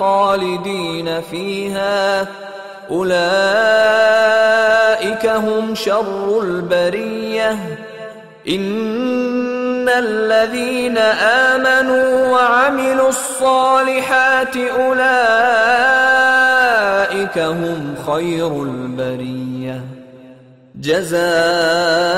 خالدين فيها. أولئك هم شر البرية. إن الذين آمنوا وعملوا الصالحات أولئك هم خير البرية. جزاؤهم